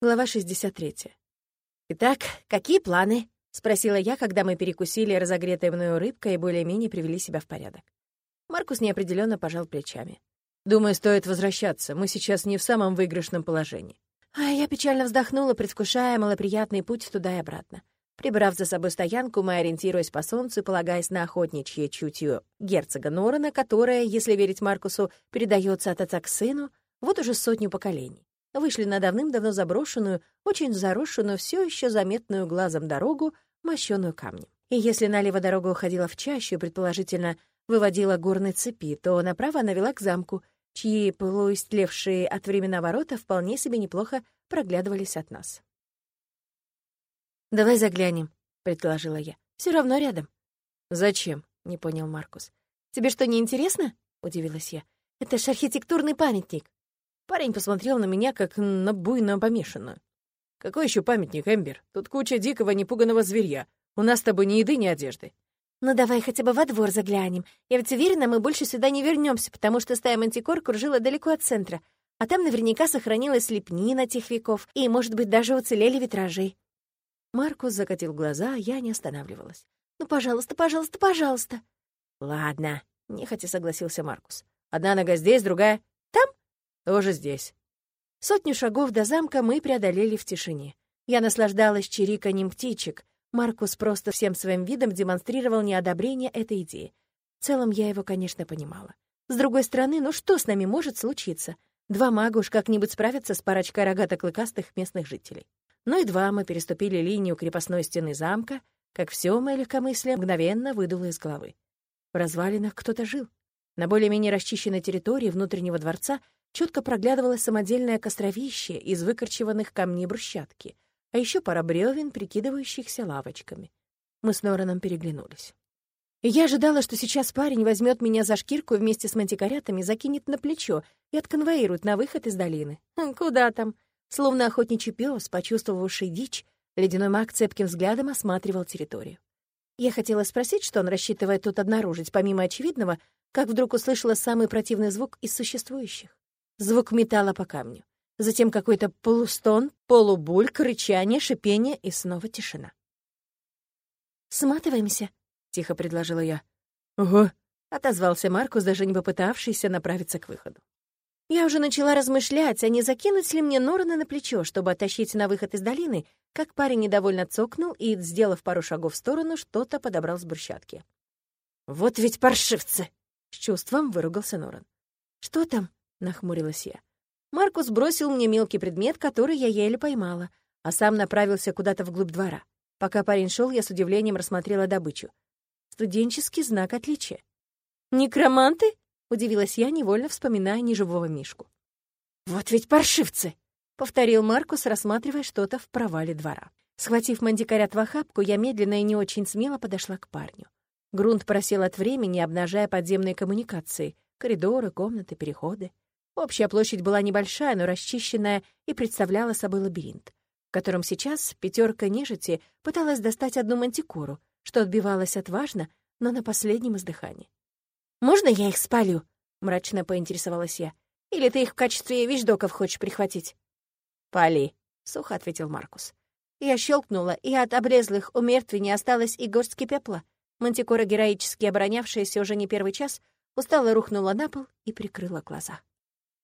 Глава 63. «Итак, какие планы?» — спросила я, когда мы перекусили разогретой мною рыбкой и более-менее привели себя в порядок. Маркус неопределенно пожал плечами. «Думаю, стоит возвращаться. Мы сейчас не в самом выигрышном положении». А я печально вздохнула, предвкушая малоприятный путь туда и обратно. Прибрав за собой стоянку, мы, ориентируясь по солнцу, полагаясь на охотничье чутье герцога Норана, которое, если верить Маркусу, передается от отца к сыну, вот уже сотню поколений вышли на давным-давно заброшенную, очень заросшенную, все еще заметную глазом дорогу, мощенную камнем. И если налево дорога уходила в чащу, предположительно, выводила горной цепи, то направо она вела к замку, чьи полуистлевшие от времена ворота вполне себе неплохо проглядывались от нас. «Давай заглянем», — предложила я. Все равно рядом». «Зачем?» — не понял Маркус. «Тебе что, не интересно?» — удивилась я. «Это ж архитектурный памятник». Парень посмотрел на меня, как на буйно помешанную. «Какой еще памятник, Эмбер? Тут куча дикого непуганного зверья. У нас с тобой ни еды, ни одежды». «Ну давай хотя бы во двор заглянем. Я ведь уверена, мы больше сюда не вернемся, потому что стая мантикор кружила далеко от центра. А там наверняка сохранилась лепнина тех веков, и, может быть, даже уцелели витражи». Маркус закатил глаза, а я не останавливалась. «Ну, пожалуйста, пожалуйста, пожалуйста». «Ладно», — нехотя согласился Маркус. «Одна нога здесь, другая...» «Там?» Тоже здесь. Сотню шагов до замка мы преодолели в тишине. Я наслаждалась чириканьем птичек. Маркус просто всем своим видом демонстрировал неодобрение этой идеи. В целом, я его, конечно, понимала. С другой стороны, ну что с нами может случиться? Два мага уж как-нибудь справятся с парочкой рогато-клыкастых местных жителей. Ну и два мы переступили линию крепостной стены замка, как все мое легкомыслие мгновенно выдуло из головы. В развалинах кто-то жил. На более-менее расчищенной территории внутреннего дворца Четко проглядывалось самодельное костровище из выкорчеванных камней брусчатки, а еще пара бревен, прикидывающихся лавочками. Мы с Нораном переглянулись. Я ожидала, что сейчас парень возьмет меня за шкирку вместе с мантикорятами закинет на плечо и отконвоирует на выход из долины. Хм, куда там? Словно охотничий пес, почувствовавший дичь, ледяной маг цепким взглядом осматривал территорию. Я хотела спросить, что он рассчитывает тут обнаружить, помимо очевидного, как вдруг услышала самый противный звук из существующих звук металла по камню. Затем какой-то полустон, полубульк, рычание, шипение и снова тишина. «Сматываемся», — тихо предложила я. «Ого», — отозвался Маркус, даже не попытавшийся направиться к выходу. Я уже начала размышлять, а не закинуть ли мне Норана на плечо, чтобы оттащить на выход из долины, как парень недовольно цокнул и, сделав пару шагов в сторону, что-то подобрал с брусчатки. «Вот ведь паршивцы!» — с чувством выругался Норан. «Что там?» — нахмурилась я. Маркус бросил мне мелкий предмет, который я еле поймала, а сам направился куда-то вглубь двора. Пока парень шел, я с удивлением рассмотрела добычу. Студенческий знак отличия. «Некроманты?» — удивилась я, невольно вспоминая неживого мишку. «Вот ведь паршивцы!» — повторил Маркус, рассматривая что-то в провале двора. Схватив мандикарят в охапку, я медленно и не очень смело подошла к парню. Грунт просел от времени, обнажая подземные коммуникации, коридоры, комнаты, переходы. Общая площадь была небольшая, но расчищенная и представляла собой лабиринт, в котором сейчас пятерка нежити пыталась достать одну мантикору, что отбивалось отважно, но на последнем издыхании. «Можно я их спалю?» — мрачно поинтересовалась я. «Или ты их в качестве вещдоков хочешь прихватить?» «Пали», — сухо ответил Маркус. Я щелкнула, и от обрезлых у мертвей осталось и горстки пепла. Мантикора, героически оборонявшаяся уже не первый час, устало рухнула на пол и прикрыла глаза.